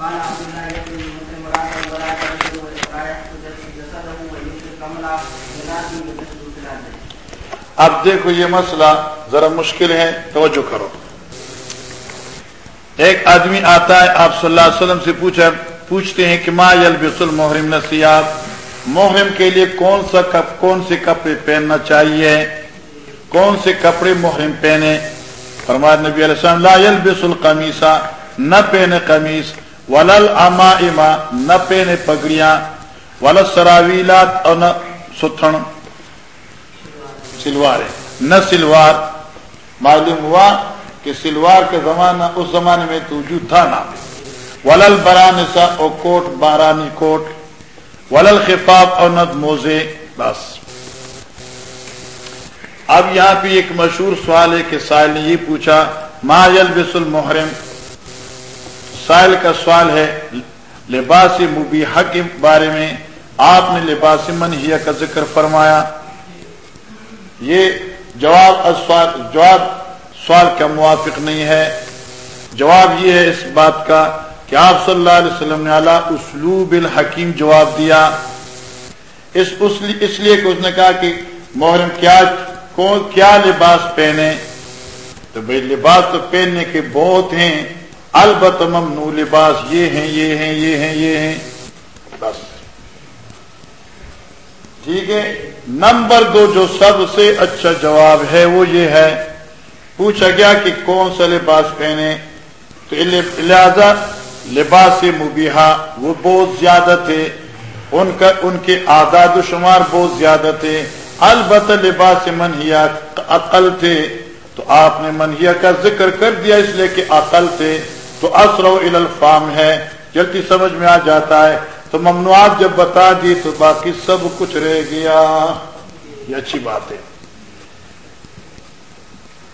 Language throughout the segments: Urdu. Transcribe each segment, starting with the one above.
قال عبد الله يقول ولا ولا يحفظ جسده ويمسك كملا اب دیکھو یہ مسئلہ ذرا مشکل ہے، توجہ کرو۔ ایک آدمی آتا ہے، آپ صلی اللہ علیہ وسلم سے پوچھا، پوچھتے ہیں کہ ما یلبس المحرم نصیات محرم کے لیے کون سا کپ، کون سے کپڑے پہننا چاہیے؟ کون سے کپڑے محرم پہنے؟ فرماد نبی علیہ السلام، لا یلبس القمیسا نہ پہنے قمیص ولل اما اما نہ پہنے پگڑیاں ول سراویلات اور نہ ستھن سلوار نہ سلوار، معلوم ہوا کہ سلوار کا زمانہ، اس زمانے میں تو وجود تھا نا۔ ولل برانسا اور کوٹ، بارانی کوٹ۔ ولل خفاف اور ند موزے، بس۔ اب یہاں پہ ایک مشہور سوال ہے کہ سائل نے یہ پوچھا، ما یلبس المحرم؟ سائل کا سوال ہے، لباس مبیحہ کے بارے میں آپ نے لباس منہیا کا ذکر فرمایا۔ یہ جواب سوال جواب سوال کا موافق نہیں ہے۔ جواب یہ ہے اس بات کا کہ آپ صلی اللہ علیہ وسلم نے اعلیٰ اسلوب الحکیم جواب دیا۔ اس اس لیے کہ اس نے کہا کہ محرم کیا، کون، کیا لباس پہنے؟ تو بھائی لباس تو پہننے کے بہت ہیں۔ البت ممنوع لباس، یہ ہیں یہ ہیں یہ ہیں یہ ہیں۔ بس۔ ٹھیک ہے؟ نمبر دو جو سب سے اچھا جواب ہے وہ یہ ہے، پوچھا گیا کہ کون سا لباس پہنے؟ تو لہذا لباس مبیحا وہ بہت زیادہ تھے، ان کا، ان کے آزاد و شمار بہت زیادہ تھے۔ البتہ لباس منہیا عقل تھے، تو آپ نے منہیا کا ذکر کر دیا اس لیے کہ عقل تھے۔ تو اثر الفام ہے۔ جلدی سمجھ میں آ جاتا ہے۔ تو ممنوعات جب بتا دی تو باقی سب کچھ رہ گیا۔ یہ اچھی بات ہے۔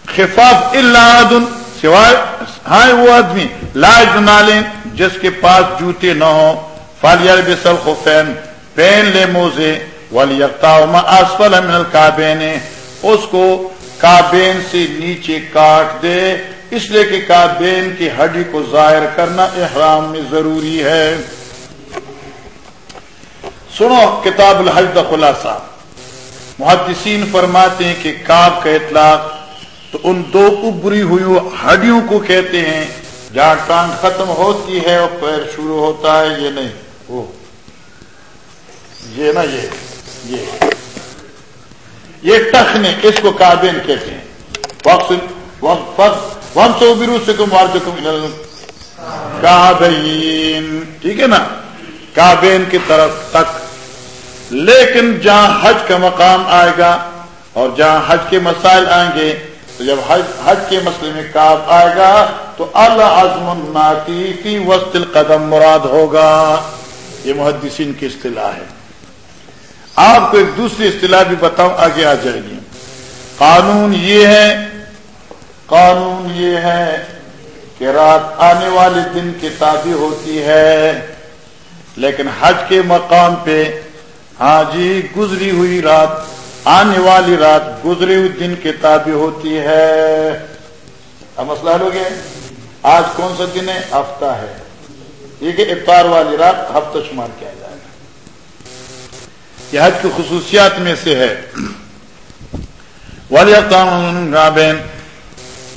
خفاف اللہ سوائے ہاں وہ آدمی۔ لاج نالے جس کے پاس جوتے نہ ہو فالیار بے سب خفین پہن لے موزے۔ والی اسفل من الکابین اس کو کابین سے نیچے کاٹ دے۔ اس لیے کہ کابین کی ہڈی کو ظاہر کرنا احرام میں ضروری ہے۔ سنو کتاب الحج کا خلاصہ۔ محدثین فرماتے ہیں کہ کاب کا اطلاق تو ان دو ابری ہوئی ہڈیوں کو کہتے ہیں، جہاں ٹانگ ختم ہوتی ہے اور پیر شروع ہوتا ہے، یہ نہیں۔ وہ۔ یہ نا یہ۔ یہ۔ یہ ٹخنے، اس کو کابین کہتے ہیں۔ وقت تو برو سے کم وار کابین ٹھیک ہے نا؟ کابین کی طرف تک. لیکن جہاں حج کا مقام آئے گا اور جہاں حج کے مسائل آئیں گے، تو جب حج حج کے مسئلے میں کاب آئے گا، تو اللہ عزم الناتی فی وسط القدم مراد ہوگا. یہ محدثین کی اصطلاح ہے۔ آپ کو ایک دوسری اصطلاح بھی بتاؤں، آگے آ جائے گی قانون یہ ہے قانون یہ ہے کہ رات آنے والے دن کتابی ہوتی ہے، لیکن حج کے مقام پہ ہاں جی گزری ہوئی رات، آنے والی رات گزرے ہوئے دن کتابی ہوتی ہے۔ اب مسئلہ ہو گیا۔ آج کون سا دن ہے؟ ہفتہ ہے۔ یہ کہ افطار والی رات ہفتہ شمار کیا جائے۔ گا یہ حج کی خصوصیات میں سے ہے۔ والی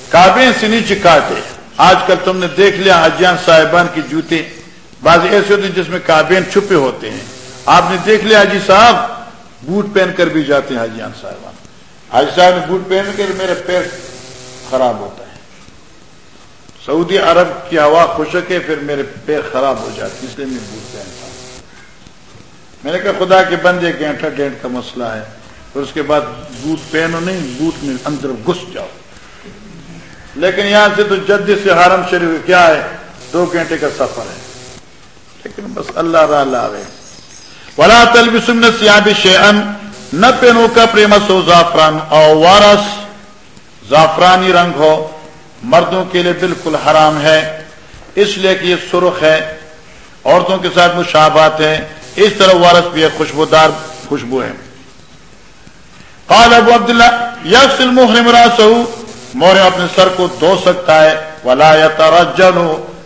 کابین سے نیچے کاٹے آج کل تم نے دیکھ لیا حجیان صاحبان کی جوتے۔ بعض ایسے ہوتے ہیں جس میں کابین چھپے ہوتے ہیں۔ آپ نے دیکھ لیا حاجی صاحب؟ بوٹ پہن کر بھی جاتے ہیں حاجیان صاحبان۔ حاجی صاحب نے بوٹ پہن کر میرا پیر خراب ہوتا ہے۔ سعودی عرب کی ہوا خشک ہے، پھر میرے پیر خراب ہو جاتے اس لیے میں بوٹ پہنتا ہوں۔ میں نے کہا، خدا کے بندے گینٹا ڈینٹ کا مسئلہ ہے۔ پھر اس کے بعد بوٹ پہنو نہیں، بوٹ میں اندر گھس جاؤ۔ لیکن یہاں سے تو جد سے حرم شریف کیا ہے؟ دو گھنٹے کا سفر ہے۔ لیکن بس اللہ را ولا تل سمن سیاب شیئن نہ پہنو کا زعفران۔ او وارس زعفرانی رنگ ہو۔ مردوں کے لیے بالکل حرام ہے۔ اس لیے کہ یہ سرخ ہے۔ عورتوں کے ساتھ مشابات ہے۔ اس طرح وارس بھی ہے، خوشبودار خوشبو ہے۔ قال ابو عبداللہ یس المحرم راسہ محرم اپنے سر کو دھو سکتا ہے۔ ولا یترجل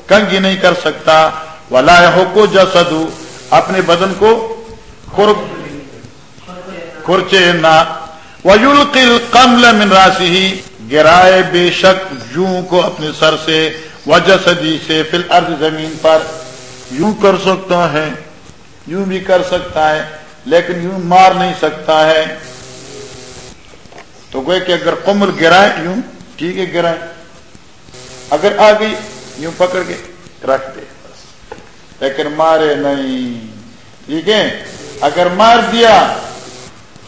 کنگی نہیں کر سکتا۔ ولا حکو جسدو اپنے بدن کو کورچے نہ۔ ویلقل قمل من راسی ہی گرائے بے شک یوں کو اپنے سر سے وجہ صدی سے فل ارد زمین پر۔ یوں کر سکتا ہے، یوں بھی کر سکتا ہے، لیکن یوں مار نہیں سکتا ہے۔ تو گوئے کہ اگر قمر گرائے یوں ٹھیک ہے گرائے اگر آ گئی یوں پکڑ کے رکھ دے۔ لیکن مارے نہیں۔ ٹھیک ہے؟ اگر مار دیا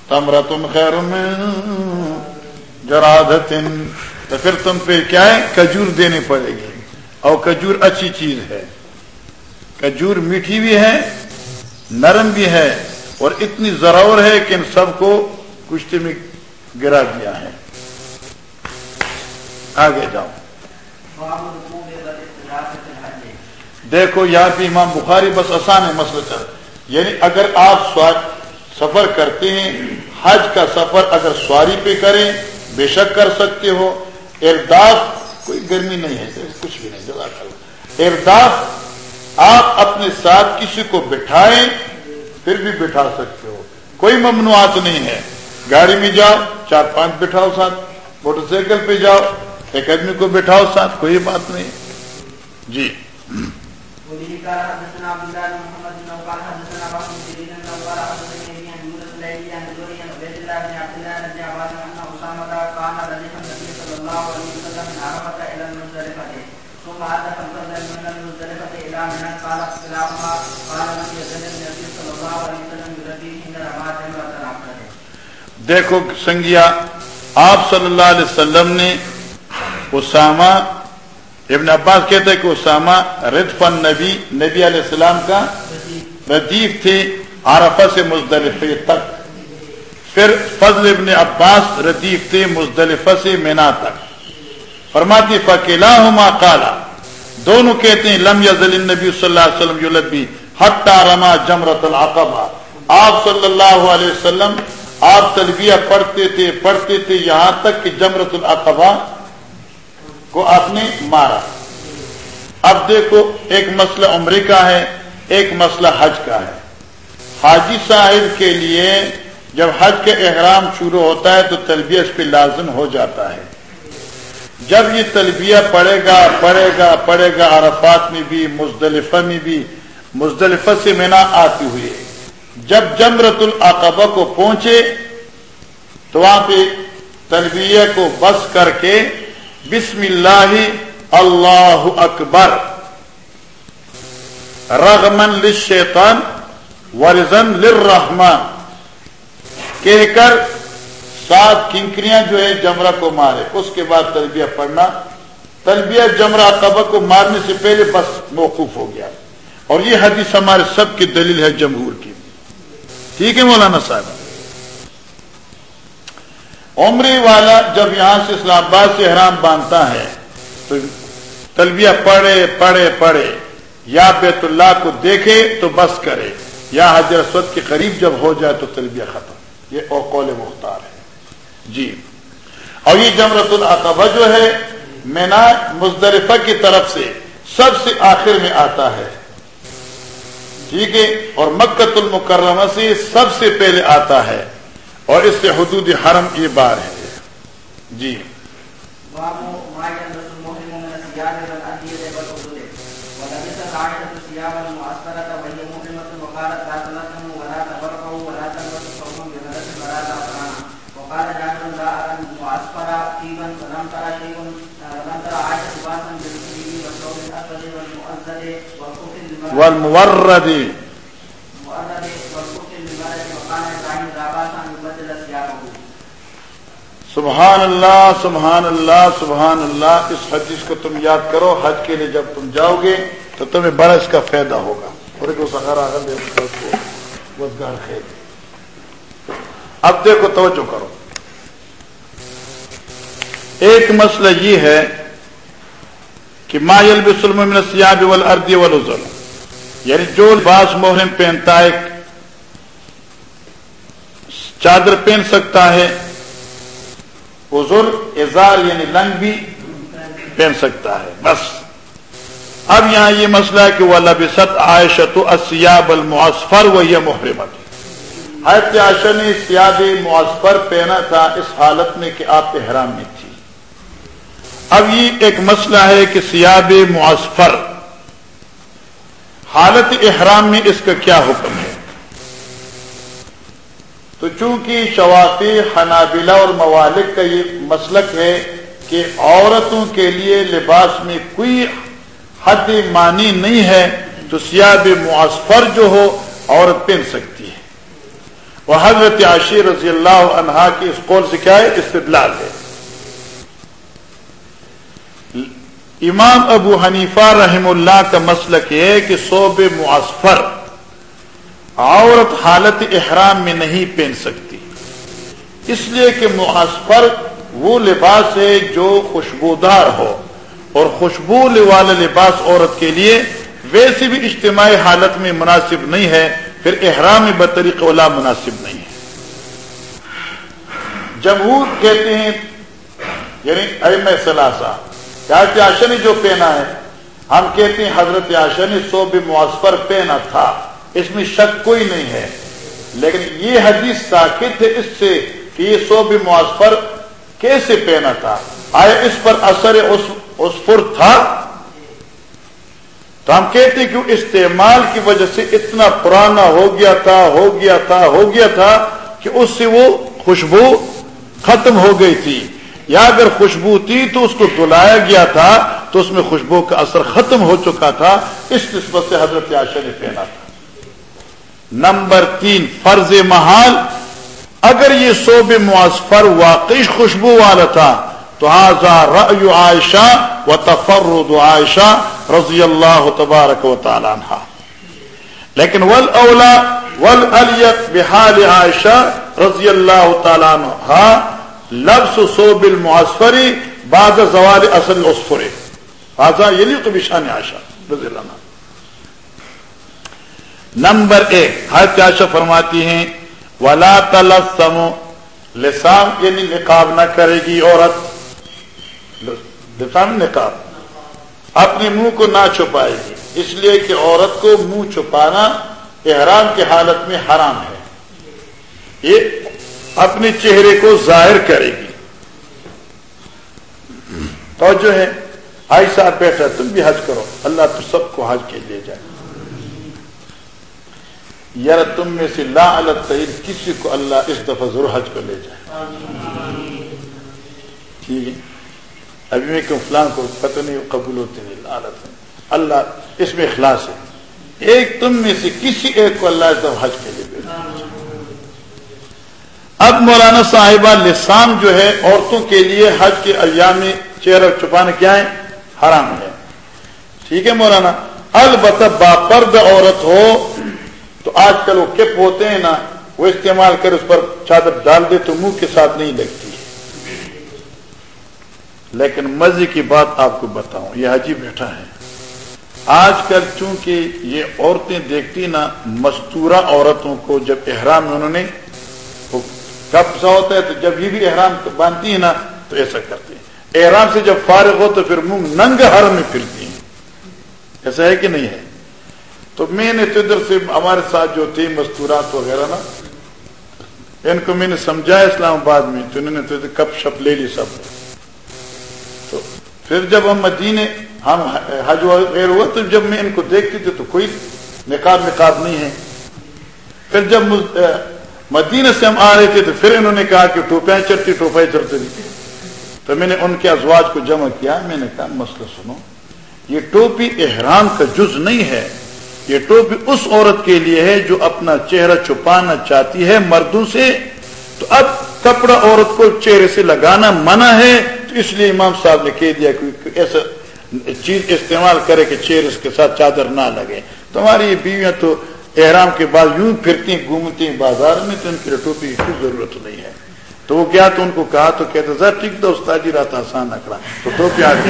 تمرا تم خیر میں تو پھر تم پہ کیا ہے؟ کجور دینی پڑے گی۔ اور کجور اچھی چیز ہے۔ کجور میٹھی بھی ہے، نرم بھی ہے۔ اور اتنی ضرور ہے کہ ان سب کو کشتی میں گرا دیا ہے۔ آگے جاؤ۔ دیکھو یہاں پہ امام بخاری بس آسان ہے مسئلہ چل۔ یعنی اگر آپ سفر کرتے ہیں، حج کا سفر اگر سواری پہ کریں، بے شک کر سکتے ہو۔ ارداف کوئی گرمی نہیں ہے، کچھ بھی نہیں، جزاک ارداف آپ اپنے ساتھ کسی کو بٹھائیں، پھر بھی بٹھا سکتے ہو۔ کوئی ممنوعات نہیں ہے۔ گاڑی میں جاؤ، چار پانچ بٹھاؤ ساتھ۔ موٹر سائیکل پہ جاؤ۔ ایک آدمی کو بٹھاؤ ساتھ کوئی بات نہیں جی دیکھو سنگیا آپ صلی اللہ علیہ وسلم نے اسامہ ابن عباس کہتے کہ اسامہ ردف نبی نبی علیہ السلام کا ردیف تھے عرفہ سے مزدلفے تک۔ پھر فضل ابن عباس ردیف تھے مزدلفہ سے مینا تک۔ فرماتی فکیلا ہما کالا دونوں کہتے ہیں، لم یزل نبی صلی اللہ علیہ وسلم یلبی حتی رما جمرت العقبہ آپ صلی اللہ علیہ وسلم، آپ تلبیہ پڑھتے تھے پڑھتے تھے یہاں تک کہ جمرت العقبہ کو آپ نے مارا۔ اب دیکھو، ایک مسئلہ عمرے کا ہے، ایک مسئلہ حج کا ہے۔ حاجی صاحب کے لیے جب حج کے احرام شروع ہوتا ہے تو تلبیہ اس پہ لازم ہو جاتا ہے۔ جب یہ تلبیہ پڑے گا پڑے گا پڑے گا، عرفات میں بھی، مزدلفہ میں بھی، مزدلفہ سے مینا آتی ہوئی جب جمرت العقبہ کو پہنچے تو وہاں پہ تلبیہ کو بس کر کے بسم اللہ اللہ اکبر رغمن للشیطان ورزن للرحمن کہہ کر سات کنکریاں جو ہے جمرہ کو مارے اس کے بعد تلبیہ پڑھنا تلبیہ جمرہ قبر کو مارنے سے پہلے بس موقوف ہو گیا اور یہ حدیث ہمارے سب کی دلیل ہے جمہور کی ٹھیک ہے مولانا صاحب عمری والا جب یہاں سے اسلام آباد سے حرام باندھتا ہے، تو تلبیہ پڑھے پڑھے پڑھے، یا بیت اللہ کو دیکھے تو بس کرے، یا حضرت کے قریب جب ہو جائے تو تلبیہ ختم۔ یہ اوقول مختار ہے۔ جی۔ اور یہ جمرت العقبہ جو ہے، مینا مزدرفہ کی طرف سے سب سے آخر میں آتا ہے۔ ٹھیک ہے؟ اور مکت المکرمہ سے سب سے پہلے آتا ہے۔ اور اس سے حدود حرم یہ بار ہے۔ جی۔ والمورد۔ سبحان اللہ سبحان اللہ سبحان اللہ، اس حدیث کو تم یاد کرو، حج کے لیے جب تم جاؤ گے تو تمہیں بڑا اس کا فائدہ ہوگا۔ اب دیکھو، توجہ کرو۔ ایک مسئلہ یہ ہے کہ مایل بسلم سیاب اردی ولزل یعنی جو لباس محرم پہنتا ہے، چادر پہن سکتا ہے ازر اظہار یعنی لنگ بھی پہن سکتا ہے، بس۔ اب یہاں یہ مسئلہ ہے کہ وہ لبست عائشت اسیاب المعصفر و یہ محرمت حیرت عائشہ نے سیاب معصفر پہنا تھا اس حالت میں کہ آپ احرام میں تھی۔ اب یہ ایک مسئلہ ہے کہ سیاب معصفر، حالت احرام میں اس کا کیا حکم ہے؟ تو چونکہ شوافی حنابلہ اور موالک کا یہ مسلک ہے کہ عورتوں کے لیے لباس میں کوئی حد مانی نہیں ہے، تو سیاب معصفر جو ہو، عورت پہن سکتی ہے۔ وہ حضرت عاشی رضی اللہ عنہا کی اس قول سے کیا ہے؟ استدلال ہے۔ امام ابو حنیفہ رحم اللہ کا مسلک ہے کہ صوب معصفر عورت حالت احرام میں نہیں پہن سکتی۔ اس لیے کہ معصفر وہ لباس ہے جو خوشبودار ہو۔ اور خوشبو والا لباس عورت کے لیے ویسے بھی اجتماعی حالت میں مناسب نہیں ہے، پھر احرام بطریق اولا مناسب نہیں ہے۔ جمہور کہتے ہیں یعنی ایم سلاسا آشا نے جو پہنا ہے، ہم کہتے ہیں حضرت آشا نے سو بھی مؤثر پہنا تھا۔ اس میں شک کوئی نہیں ہے۔ لیکن یہ حدیث ساکت ہے اس سے کہ یہ سو بھی مؤثر کیسے پہنا تھا؟ آیا اس پر اثر اس پر تھا؟ تو ہم کہتے کہ استعمال کی وجہ سے اتنا پرانا ہو گیا تھا، ہو گیا تھا، ہو گیا تھا کہ اس سے وہ خوشبو ختم ہو گئی تھی۔ یا اگر خوشبو تھی تو اس کو دلایا گیا تھا تو اس میں خوشبو کا اثر ختم ہو چکا تھا۔ اس نسبت سے حضرت عاشا نے پہنا تھا۔ نمبر تین، فرض محال، اگر یہ صوب معصفر واقعی خوشبو والا تھا، تو رأی عائشہ و تفرد عائشہ رضی اللہ تبارک و تعالیٰ لیکن ول اولا ول بحال عائشہ رضی اللہ تعالیٰ لفظ صوب المعصفری بعض زوال اصل عصفر بازا یہ نہیں تو بشان عائشہ، رضی اللہ عنہ۔ نمبر ایک، ہر عائشہ فرماتی ہیں، ولا تلسم لسان یعنی نقاب نہ کرے گی عورت۔ نکاب اپنے منہ کو نہ چھپائے گی۔ اس لیے کہ عورت کو منہ چھپانا احرام کی حالت میں حرام ہے۔ یہ اپنے چہرے کو ظاہر کرے گی۔ تو جو ہے، آئی صاحب بیٹھا تم بھی حج کرو۔ اللہ تو سب کو حج کے لے جائے۔ یار تم میں سے لا الگ کسی کو اللہ اس دفعہ ضرور حج کو لے جائے۔ ٹھیک ہے۔ ابھی میں کہ فلان کو پتہ نہیں قبول ہوتے نہیں اللہ اس میں اخلاص ہے۔ ایک تم میں سے کسی ایک کو اللہ اس دفعہ حج کے لیے اب مولانا صاحبہ لسان جو ہے، عورتوں کے لیے حج کے ایام میں چہرہ چھپانا کیا ہے حرام ہے۔ ٹھیک ہے مولانا؟ البتہ باپرد عورت ہو تو آج کل وہ کپ ہوتے ہیں نا، وہ استعمال کر اس پر چادر ڈال دے تو منہ کے ساتھ نہیں لگتی۔ لیکن مزے کی بات آپ کو بتاؤں، یہ حجی بیٹھا ہے۔ آج کل چونکہ یہ عورتیں دیکھتی نا، مستورہ عورتوں کو جب احرام میں انہوں نے کب سا ہوتا ہے تو جب یہ بھی احرام باندھتی ہیں نا، تو ایسا کرتے ہیں۔ احرام سے جب فارغ ہو تو پھر منہ ننگ حرم میں پھرتی ہیں۔ ایسا ہے کہ نہیں ہے؟ تو میں نے تو ادھر سے ہمارے ساتھ جو تھے مستورات وغیرہ نا، ان کو میں نے سمجھایا اسلام آباد میں، تو انہوں نے تو کپ شپ لے لی سب۔ تو پھر جب ہم مدینے، ہم حج غیر ہوا، تو جب میں ان کو دیکھتی تھی تو کوئی نکاب نکاب نہیں ہے۔ پھر جب مدینے سے ہم آ رہے تھے تو پھر انہوں نے کہا کہ ٹوپیاں چڑھتی ٹوپیاں چڑھتی۔ تو میں نے ان کے ازواج کو جمع کیا، میں نے کہا، مسئلہ سنو، یہ ٹوپی احرام کا جز نہیں ہے۔ یہ ٹوپی اس عورت کے لیے ہے جو اپنا چہرہ چھپانا چاہتی ہے مردوں سے۔ تو اب کپڑا عورت کو چہرے سے لگانا منع ہے۔ تو اس لیے امام صاحب نے کہہ دیا کہ ایسا چیز استعمال کرے کہ چیر اس کے ساتھ چادر نہ لگے۔ تمہاری یہ بیویاں تو احرام کے بعد یوں پھرتی ہیں گھومتی ہیں بازار میں، تو ان کی ٹوپی کی ضرورت نہیں ہے۔ تو وہ کیا تو ان کو کہا تو کہتے سر ٹھیک تھا استاد جی آسان نکلا۔ تو ٹوپی آتی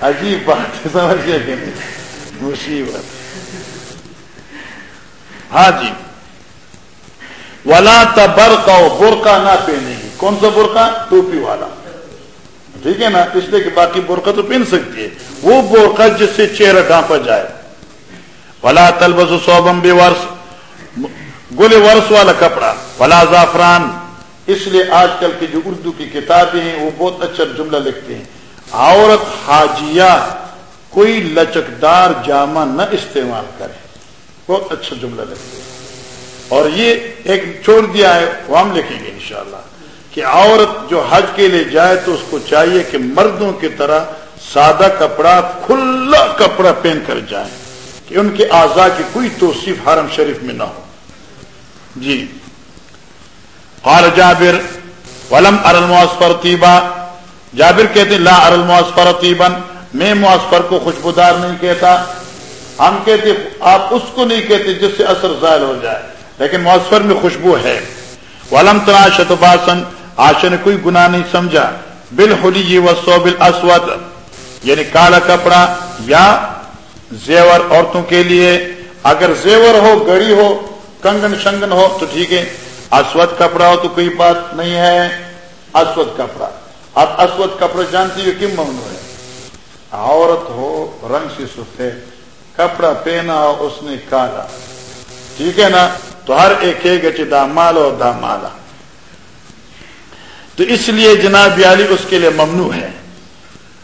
عجیب بات ہے، سمجھ گیا کہ مصیبت۔ ہاں جی۔ ولا تبر کا برقع نہ پہنے گی کون سا برقع؟ ٹوپی والا۔ ٹھیک ہے نا؟ اس لیے کہ باقی بورقا تو پہن سکتی ہے۔ وہ بورقا جس سے چہرہ ڈھانپا جائے۔ ولا تلبس صوبم بے ورس گل ورس والا کپڑا۔ ولا زعفران۔ اس لیے آج کل کی جو اردو کی کتابیں ہیں، وہ بہت اچھا جملہ لکھتے ہیں۔ عورت حاجیہ کوئی لچکدار جامہ نہ استعمال کرے۔ بہت اچھا جملہ لکھتے ہیں۔ اور یہ ایک چھوڑ دیا ہے، وہ ہم لکھیں گے انشاءاللہ۔ کہ عورت جو حج کے لیے جائے تو اس کو چاہیے کہ مردوں کی طرح سادہ کپڑا، کھلا کپڑا پہن کر جائیں۔ کہ ان کے اعضاء کی کوئی توصیف حرم شریف میں نہ ہو۔ جی۔ قال جابر، ولم ارل طیبا جابر کہتے لا ارل طیبا میں معصفر کو خوشبودار نہیں کہتا۔ ہم کہتے آپ اس کو نہیں کہتے جس سے اثر ظاہر ہو جائے۔ لیکن معصفر میں خوشبو ہے۔ ولم تراشت باسن آشا نے کوئی گناہ نہیں سمجھا۔ بالحلی و سو بل یعنی کالا کپڑا یا زیور عورتوں کے لیے۔ اگر زیور ہو، گڑی ہو، کنگن شنگن ہو، تو ٹھیک ہے۔ اسود کپڑا ہو تو کوئی بات نہیں ہے۔ اسود کپڑا۔ اب اسود کپڑا جانتی ہو کم ممنوع ہے عورت ہو، رنگ سے سفید کپڑا پہنا ہو، اس نے کالا۔ ٹھیک ہے نا؟ تو ہر ایک ایک دامال اور دامالا تو اس لیے جناب علی اس کے لیے ممنوع ہے۔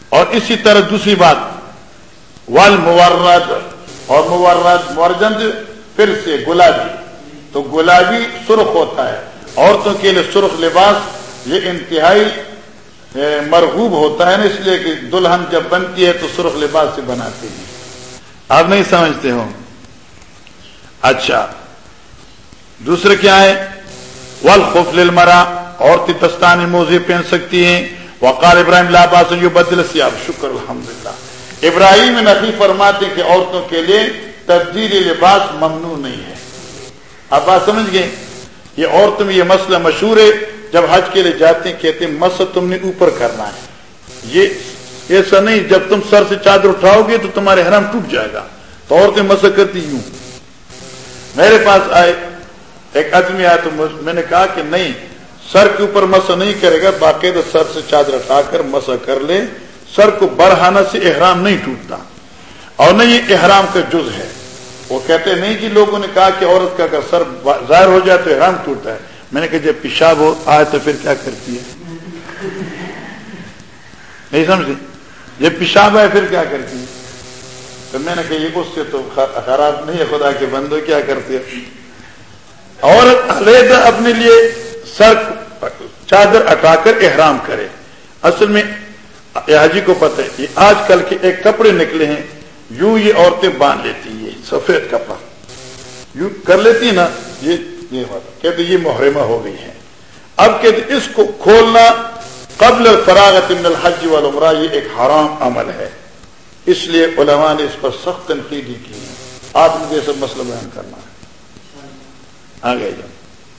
اور اسی طرح دوسری بات ول مورد اور مورد، مورجند پھر سے گلابی۔ تو گلابی سرخ ہوتا ہے، عورتوں کے لیے سرخ لباس، یہ انتہائی مرغوب ہوتا ہے نا اس لیے کہ دلہن جب بنتی ہے تو سرخ لباس سے بناتے ہیں۔ آپ نہیں سمجھتے ہو اچھا۔ دوسرے کیا ہے ول خوف لمرا عورتیں دستانی موزے پہن سکتی ہیں۔ وقال ابراہیم لاباس بدل سیاب شکر الحمد للہ ابراہیم نفی فرماتے کہ عورتوں کے لیے تبدیلی لباس ممنوع نہیں ہے۔ آپ بات سمجھ گئے؟ یہ عورتوں میں یہ مسئلہ مشہور ہے۔ جب حج کے لیے جاتے ہیں، کہتے ہیں، مس تم نے اوپر کرنا ہے۔ یہ ایسا نہیں، جب تم سر سے چادر اٹھاؤ گے تو تمہارے حرم ٹوٹ جائے گا۔ تو عورتیں مس کرتی یوں میرے پاس آئے، ایک آدمی آیا تو میں نے کہا کہ نہیں، سر کے اوپر مسا نہیں کرے گا، باقاعدہ سر سے چادر اٹھا کر مسا کر لے۔ سر کو برہانہ سے احرام نہیں ٹوٹتا۔ اور نہیں یہ احرام کا جز ہے۔ وہ کہتے نہیں جی لوگوں نے کہا کہ عورت کا اگر سر ظاہر ہو جائے تو احرام ٹوٹتا ہے۔ میں نے کہا جب پیشاب ہو، آئے تو پھر کیا کرتی ہے؟ نہیں سمجھے؟ جب پیشاب آئے پھر کیا کرتی ہے؟ تو میں نے کہا یہ اس سے تو خراب نہیں ہے، خدا کے بندو، کیا کرتی ہے؟ عورت علیحدہ اپنے لیے سر چادر اٹھا کر احرام کرے۔ اصل میں حاجی کو پتہ ہے، یہ آج کل کے ایک کپڑے نکلے ہیں، یوں یہ عورتیں باندھ لیتی ہیں، سفید کپڑا۔ یوں کر لیتی نا، یہ یہ کہتے یہ محرمہ ہو گئی ہے۔ اب کہتے اس کو کھولنا قبل فراغت من الحج والعمرہ یہ ایک حرام عمل ہے۔ اس لیے علماء نے اس پر سخت تنقیدی کی ہے۔ آپ مجھے سب مسئلہ بیان کرنا ہے۔ آگے جاؤ۔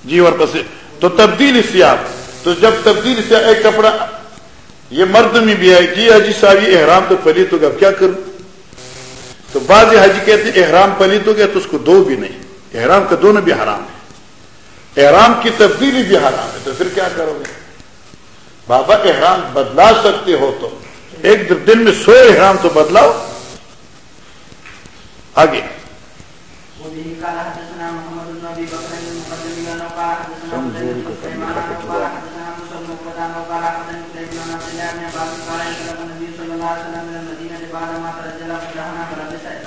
جی اور پس تو تبدیل سیاب تو جب تبدیل سے ایک کپڑا یہ مرد میں بھی ہے جی حجی صاحب، یہ احرام تو پلی تو اب کیا کروں؟ تو بعض حجی کہتے ہیں احرام پلی تو گیا تو اس کو دو بھی نہیں۔ احرام کا دونوں بھی حرام ہے۔ احرام کی تبدیلی بھی حرام ہے، تو پھر کیا کرو گے؟ بابا، احرام بدلا سکتے ہو تو۔ ایک دن میں سو احرام تو بدلاؤ۔ آگے۔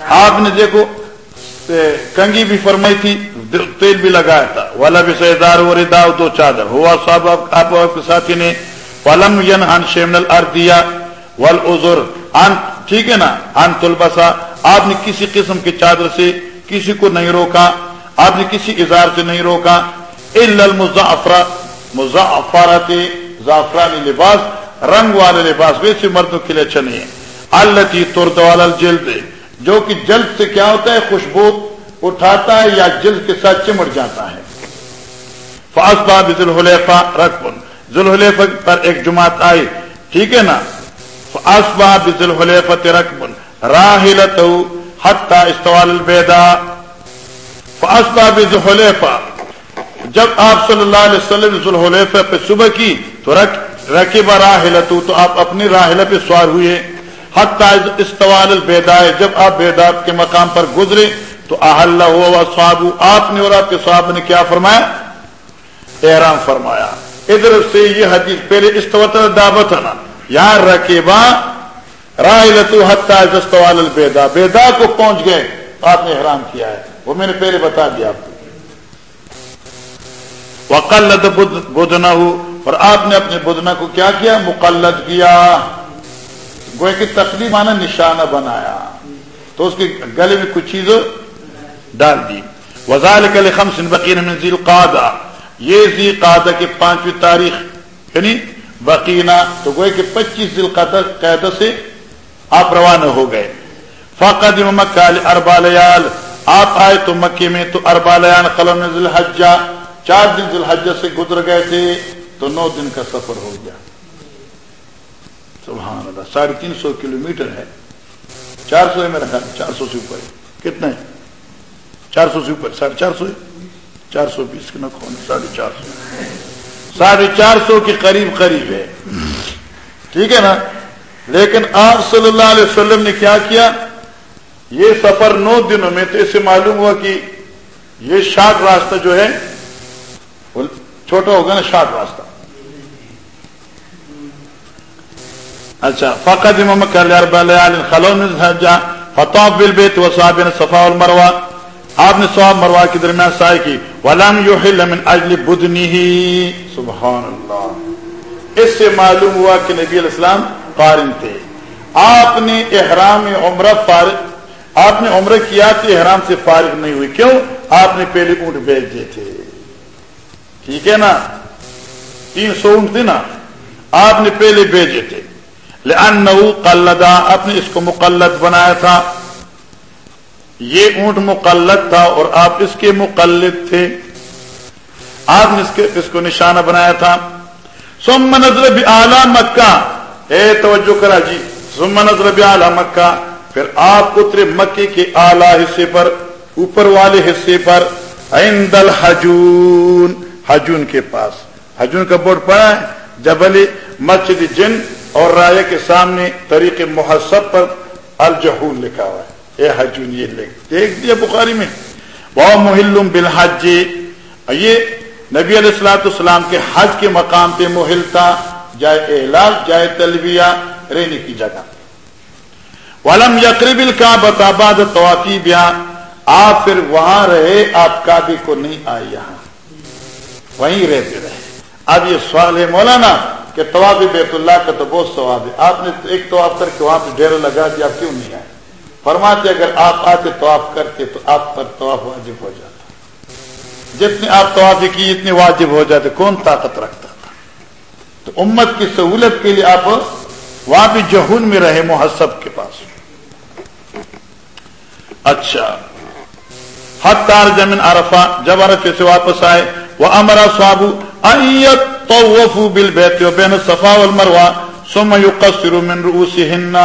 آپ نے دیکھو کنگی بھی فرمائی تھی تیل بھی لگایا تھا۔ والا بھی سیدار و ردا دو چادر۔ ہوا صاحب، آپ کے ساتھی نے ولم ین ان شیمنل ار دیا ول ازر ان ٹھیک ہے نا؟ ان تلبسا آپ نے کسی قسم کی چادر سے کسی کو نہیں روکا، آپ نے کسی اظہار سے نہیں روکا۔ المزافرا مزافرت زعفرانی لباس، رنگ والے لباس، ویسے مردوں کے لیے اچھا نہیں ہے۔ اللہ ترد والا جلد جو کہ جلد سے کیا ہوتا ہے، خوشبو اٹھاتا ہے یا جلد کے ساتھ چمٹ جاتا ہے۔ فاسبا ذوالحلیفہ رقبن ذوالحلیفہ پر ایک جماعت آئی۔ ٹھیک ہے نا؟ فاسبا ذوالحلیفہ رقبن راہلت حتى استوال البیدا فاسبا ذوالحلیفہ جب آپ صلی اللہ علیہ وسلم ذوالحلیفہ پہ صبح کی تو رکھ رقب راہلتو تو آپ اپنی راہلہ پہ سوار ہوئے۔ حتی استوال البیدائے جب آپ بیداب کے مقام پر گزرے، تو احلہ ہوا صحابو آپ نے اور آپ کے صحابہ نے کیا فرمایا؟ احرام فرمایا۔ ادھر سے یہ حدیث، پہلے استوت دعوت نا۔ یہاں رقیبا راہلتو حتی استوال البیدا بیدا کو پہنچ گئے، آپ نے احرام کیا ہے۔ وہ میں نے پہلے بتا دیا آپ کو۔ وقلد بدنا اور آپ نے اپنے بدنا کو کیا کیا؟ مقلد کیا۔ گوئے کی تقریب آنا نشانہ بنایا۔ تو اس کے گلے میں کچھ چیز ڈال دی۔ وزال کل خمسن بقین من ذیل قادہ یہ ذی قادہ کی پانچویں تاریخ یعنی بقینہ، تو گوئے کہ پچیس ذیل قیدہ سے آپ روانہ ہو گئے۔ فقد مکہ اربا لیال آپ آئے تو مکے میں تو اربا لیال قلم ذی الحجہ۔ چار دن ذی الحجہ سے گزر گئے تھے، تو نو دن کا سفر ہو گیا۔ سبحان اللہ، ساڑھے تین سو کلو میٹر ہے۔ چار سو ہے میرا خیال، چار سو سے اوپر کتنا ہے؟ چار سو سے اوپر، ساڑھے چار سو چار سو بیس کا کون ساڑھے چار سو۔ ساڑھے چار سو کے قریب قریب ہے۔ ٹھیک ہے نا؟ لیکن آپ صلی اللہ علیہ وسلم نے کیا کیا؟ یہ سفر نو دنوں میں تو اس سے معلوم ہوا کہ یہ شارٹ راستہ جو ہے چھوٹا ہوگا نا شارٹ راستہ۔ اچھا فقط امام فتح بل بیت و صاحب صفا المروا آپ نے سواب مروا کے درمیان سائے کی، ولم یو من اجل بدنی ہی سبحان اللہ اس سے معلوم ہوا کہ نبی علیہ السلام قارن تھے۔ آپ نے احرام عمرہ فارغ، آپ نے عمرہ کیا تو احرام سے فارغ نہیں ہوئی۔ کیوں؟ آپ نے پہلے اونٹ بیچ دیے تھے۔ ٹھیک ہے نا؟ تین سو اونٹ تھے نا؟ آپ نے پہلے بھیجے تھے۔ قلدا آپ نے اس کو مقلد بنایا تھا۔ یہ اونٹ مقلد تھا اور آپ اس کے مقلد تھے۔ آپ نے اس کے، اس کو نشانہ بنایا تھا۔ سم نظر اعلی مکہ۔ اے توجہ کرا جی۔ سم نظر اعلی مکہ۔ پھر آپ اترے مکے کے اعلی حصے پر، اوپر والے حصے پر، عند الحجون۔ حجون کے پاس۔ حجون کا بورڈ پڑا ہے۔ جبل مسجد جن۔ اور رائے کے سامنے طریق محسب پر الجہول لکھا ہوا ہے۔ اے حجون یہ لکھ دیکھ دیا بخاری میں۔ وہ محلم بالحج۔ یہ نبی علیہ السلاۃ السلام کے حج کے مقام پہ محل تھا۔ جائے اعلان، جائے تلبیہ رہنے کی جگہ۔ ولم یقرب الکعبۃ آباد طوافی بیان آپ پھر وہاں رہے، آپ کعبے کو نہیں آئے یہاں۔ وہیں رہتے رہے۔ اب یہ سوال ہے مولانا کہ طواف بیت اللہ کا تو بہت ثواب ہے۔ آپ نے ایک طواف کر کے وہاں پہ ڈیرا لگا دیا کیوں نہیں آئے؟ فرماتے اگر آپ آتے طواف کرتے تو آپ پر طواف واجب ہو جاتا۔ جتنے آپ طواف کی اتنے واجب ہو جاتے، کون طاقت رکھتا تھا؟ تو امت کی سہولت کے لیے آپ وہاں بھی جہون میں رہے، محسب کے پاس۔ اچھا۔ حد تار زمین عرفہ جب عرفے سے واپس آئے وہ امرا صابو طوفوا بالبيت وبين الصفا والمروه ثم يقصر من رؤوسهن.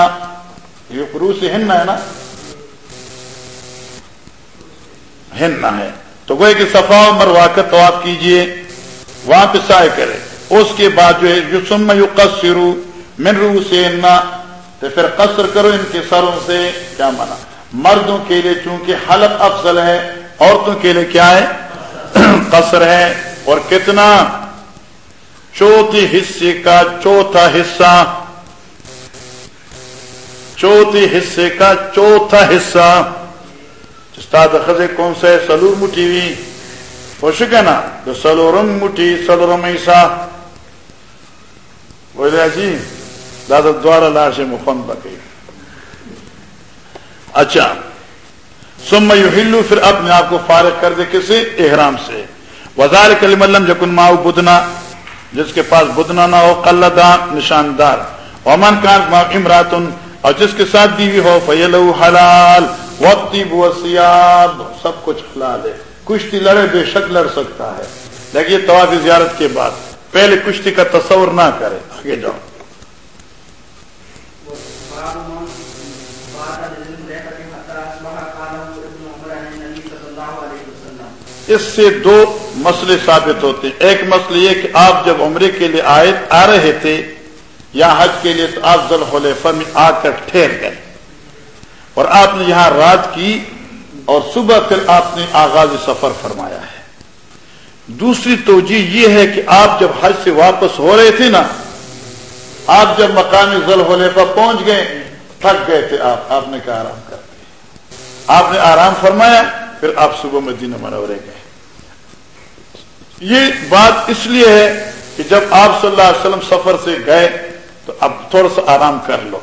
رؤوسهن ہے نا ہن ہے. تو گوئے کہ صفا و مروا کا طواف کیجیے وہاں پہ سائے کرے. اس کے بعد جو ہے، جو ثم من رؤوسهن، تو پھر قصر کرو ان کے سروں سے. کیا مانا؟ مردوں کے لیے چونکہ حلق افضل ہے، عورتوں کے لیے کیا ہے؟ قصر ہے. اور کتنا؟ چوتھی حصے کا چوتھا حصہ چوتھی حصے کا چوتھا حصہ استاد خزے کون سا ہے؟ سلور مٹھی ہوئی خوش ہے نا؟ تو سلورم مٹھی سلورم ایسا بولے جی دادا دوارا لاش مفن بکئی اچھا۔ سم یو ہلو پھر اپنے آپ کو فارغ کر دے کسی احرام سے۔ وزار کلیم علم جکن ماؤ بدنا۔ جس کے پاس بدنا نہ ہو قلدان نشاندار۔ امن کان امراتن اور جس کے ساتھ بیوی ہو فیل حلال۔ وقتی سیاب سب کچھ حلال ہے۔ کشتی لڑے، بے شک لڑ سکتا ہے۔ لیکن یہ طواف زیارت کے بعد۔ پہلے کشتی کا تصور نہ کرے۔ آگے جاؤ۔ اس سے دو مسئلے ثابت ہوتے ہیں۔ ایک مسئلہ یہ کہ آپ جب عمرے کے لیے آئے، آ رہے تھے، یا حج کے لیے، تو آپ ذوالحلیفہ میں آ کر ٹھہر گئے۔ اور آپ نے یہاں رات کی اور صبح پھر آپ نے آغاز سفر فرمایا ہے۔ دوسری توجہ یہ ہے کہ آپ جب حج سے واپس ہو رہے تھے نا، آپ جب مقامی ذوالحلیفہ پہنچ گئے، تھک گئے تھے آپ۔ آپ نے کہا آرام کرتے آپ نے آرام فرمایا، پھر آپ صبح مدینہ منورے گئے۔ یہ بات اس لیے ہے کہ جب آپ صلی اللہ علیہ وسلم سفر سے گئے تو اب تھوڑا سا آرام کر لو۔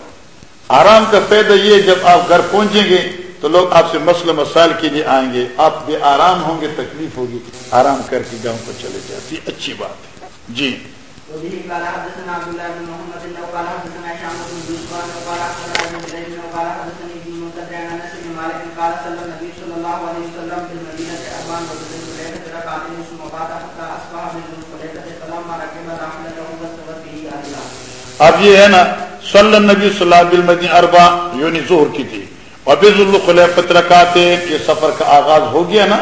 آرام کا فائدہ یہ جب آپ گھر پہنچیں گے تو لوگ آپ سے مسئلہ مسائل کے لیے آئیں گے۔ آپ بے آرام ہوں گے، تکلیف ہوگی۔ آرام کر کے گاؤں کو چلے جاتی اچھی بات ہے۔ جی۔ اب یہ ہے نا صلی نبی صلی اللہ اربا یونی ظہر کی تھی۔ اور بز الخلفت رکاتے یہ سفر کا آغاز ہو گیا نا۔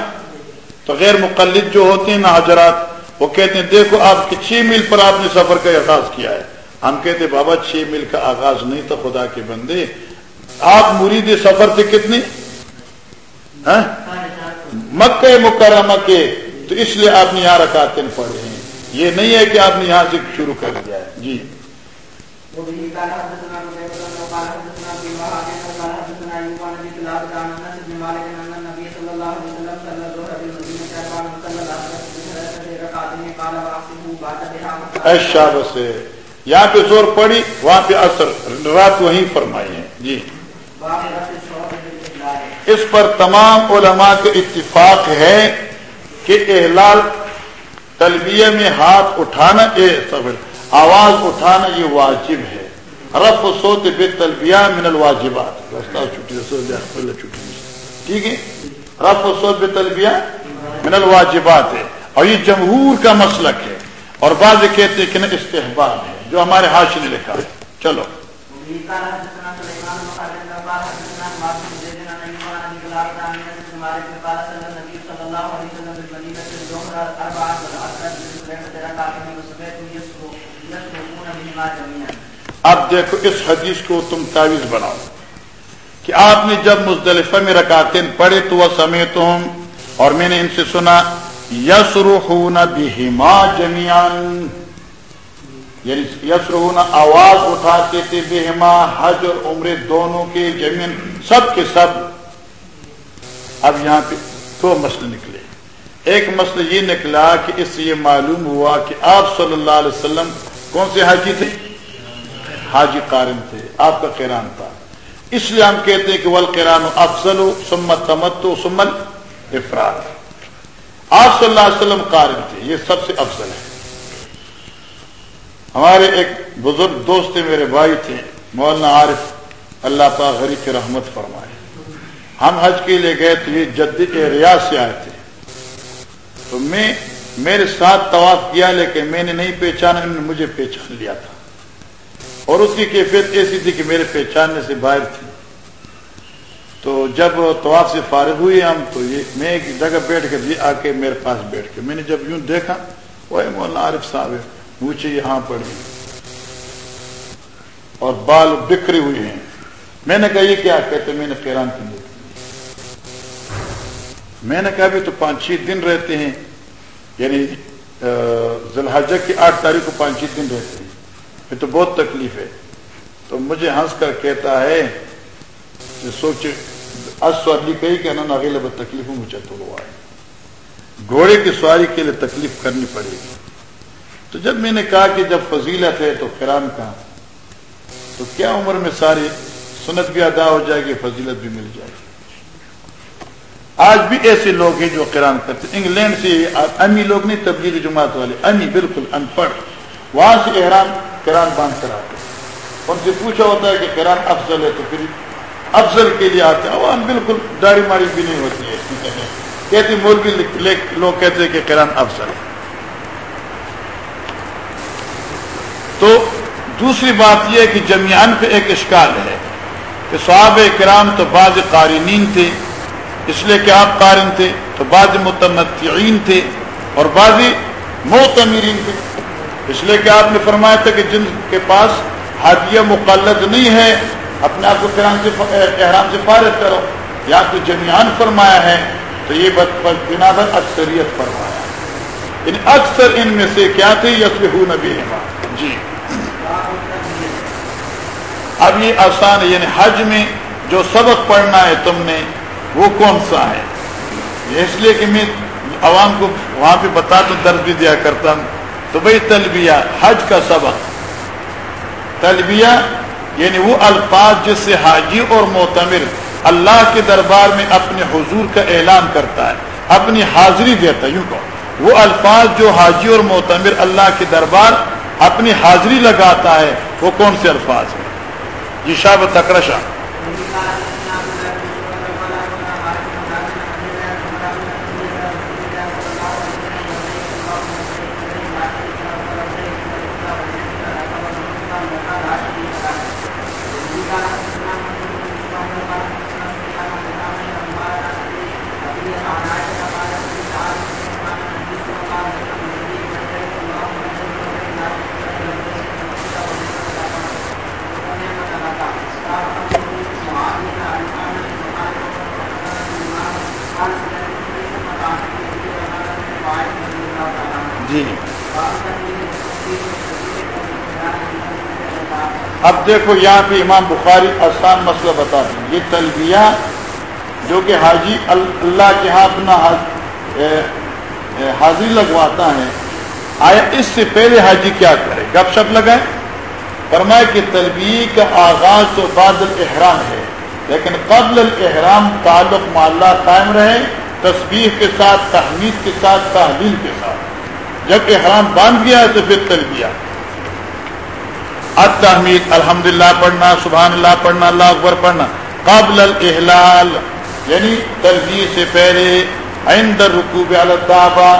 تو غیر مقلد جو ہوتے ہیں نا حضرات وہ کہتے ہیں دیکھو آپ کے چھ میل پر آپ نے سفر کا آغاز کیا ہے۔ ہم کہتے بابا چھ میل کا آغاز نہیں تھا خدا کے بندے۔ آپ مرید سفر سے کتنے؟ ہاں؟ مکہ مکرمہ کے تو اس لیے آپ نے یہاں رکاتے پڑھے ہیں یہ نہیں ہے کہ آپ نے یہاں سے شروع کر دیا ہے جی اشاب سے یہاں پہ زور پڑی وہاں پہ اثر رات وہیں فرمائی ہے جی اس پر تمام علماء کے اتفاق ہے کہ احلال تلبیہ میں ہاتھ اٹھانا آواز اٹھانا یہ واجب ہے۔ رف سوت بے تلبیہ من الواجبات۔ ٹھیک ہے؟ رف سوت بے تلبیہ من الواجبات ہے۔ اور یہ جمہور کا مسلک ہے۔ اور بعض کہتے کہ نا استحباب ہے، جو ہمارے ہاتھ نے لکھا ہے۔ چلو۔ اب دیکھو اس حدیث کو تم تعویذ بناؤ کہ آپ نے جب مزدلفہ میں رکاتے پڑھے تو وہ سمیت ہوں اور میں نے ان سے سنا یسروحون بہما جمیان یعنی یسروحون آواز اٹھاتے تھے، بہما حج اور عمر دونوں کے جمین، سب کے سب۔ اب یہاں پہ دو مسئلے نکلے۔ ایک مسئلہ یہ نکلا کہ اس سے یہ معلوم ہوا کہ آپ صلی اللہ علیہ وسلم کون سے حاجی تھے؟ حاجی قارن تھے، آپ کا قیران تھا۔ اس لیے ہم کہتے ہیں کہ ول قیران افضل سمت تمت سمت افراد آپ صلی اللہ علیہ وسلم قارن تھے، یہ سب سے افضل ہے ہمارے ایک بزرگ دوست تھے میرے بھائی تھے، مولانا عارف، اللہ تعالی غریب کی رحمت فرمائے۔ ہم حج کے لیے گئے تو یہ جدی کے ریاض سے آئے تھے۔ تو میں، میرے ساتھ طواف کیا، لیکن میں نے نہیں پہچانا، انہوں نے مجھے پہچان لیا تھا۔ اور اس کی کیفیت ایسی تھی کہ میرے پہچاننے سے باہر تھی؟ تو جب طواف سے فارغ ہوئی ہم، تو یہ میں ایک جگہ بیٹھ کے جی آ کے میرے پاس بیٹھ کے میں نے جب یوں دیکھا وہ مولانا عارف صاحب ہے مجھے یہاں پڑی اور بال بکھرے ہوئے ہیں۔ میں نے کہا، یہ کیا کہتے میں نے قیران کی دیکھ میں نے کہا بھی تو پانچ چھ دن رہتے ہیں یعنی ذلحجہ کی آٹھ تاریخ کو پانچ چھ دن رہتے ہیں۔ یہ تو بہت تکلیف ہے۔ تو مجھے ہنس کر کہتا ہے کہ سوچ لی کہی کہ نا اگلے بت تکلیف مجھے تو ہوا ہے۔ گھوڑے کی سواری کے لیے تکلیف کرنی پڑے گی۔ تو جب میں نے کہا کہ جب فضیلت ہے تو کران کا، تو کیا عمر میں ساری سنت بھی ادا ہو جائے گی، فضیلت بھی مل جائے گی؟ آج بھی ایسے لوگ ہیں جو قرآن کرتے انگلینڈ سے امی لوگ نہیں تبدیلی جماعت والے امی بالکل ان پڑھ وہاں سے احرام قرآن باندھ کر آتے ان سے پوچھا ہوتا ہے کہ قرآن افضل ہے تو پھر افضل کے لیے آتے ہیں۔ بالکل داڑھی ماری بھی نہیں ہوتی ہے کہتے مولوی لوگ کہتے ہیں کہ قرآن افضل ہے۔ تو دوسری بات یہ کہ جمیان پہ ایک اشکال ہے کہ صحابہ کرام تو بعض قارنین تھے، اس لیے کہ آپ قارن تھے تو بعض متمتعین تھے اور بعضی موتمیرین کے اس لیے کہ آپ نے فرمایا تھا کہ جن کے پاس حادیہ مقلد نہیں ہے، اپنے آپ کو سے احرام سے فارغ کرو۔ یا تو جمیان فرمایا ہے، تو یہ بنا پر اکثریت فرمایا۔ یعنی اکثر ان میں سے کیا تھے؟ یس نبی جی۔ اب یہ آسان ہے یعنی حج میں جو سبق پڑھنا ہے تم نے، وہ کون سا ہے؟ اس لیے کہ میں عوام کو وہاں پہ بتا تو درد بھی دیا کرتا ہوں۔ تو بھائی تلبیہ، حج کا سبق۔ تلبیہ یعنی وہ الفاظ جس سے حاجی اور معتمر اللہ کے دربار میں اپنے حضور کا اعلان کرتا ہے، اپنی حاضری دیتا ہے، یوں کہ وہ الفاظ جو حاجی اور معتمر اللہ کے دربار اپنی حاضری لگاتا ہے، وہ کون سے الفاظ ہیں؟ جی شاہ تکرشا جی اب دیکھو یہاں پہ امام بخاری آسان مسئلہ بتا دیں۔ یہ تلبیہ جو کہ حاجی اللہ کے ہاں اپنا حاضری لگواتا ہے، آیا اس سے پہلے حاجی کیا کرے؟ گپ شپ لگائے فرمائے کہ تلبیہ کا آغاز تو بعد الاحرام ہے، لیکن قبل الحرام تعلق معلّہ قائم رہے تصویر کے ساتھ، تحمید کے ساتھ، تحلیل کے ساتھ۔ جب احرام باندھ گیا ہے تو پھر تلبیہ۔ التحمید الحمد للہ پڑھنا سبحان اللہ پڑھنا، اللہ اکبر پڑھنا قابل الحلال یعنی تلبیہ سے پہلے عند رقوب الدابا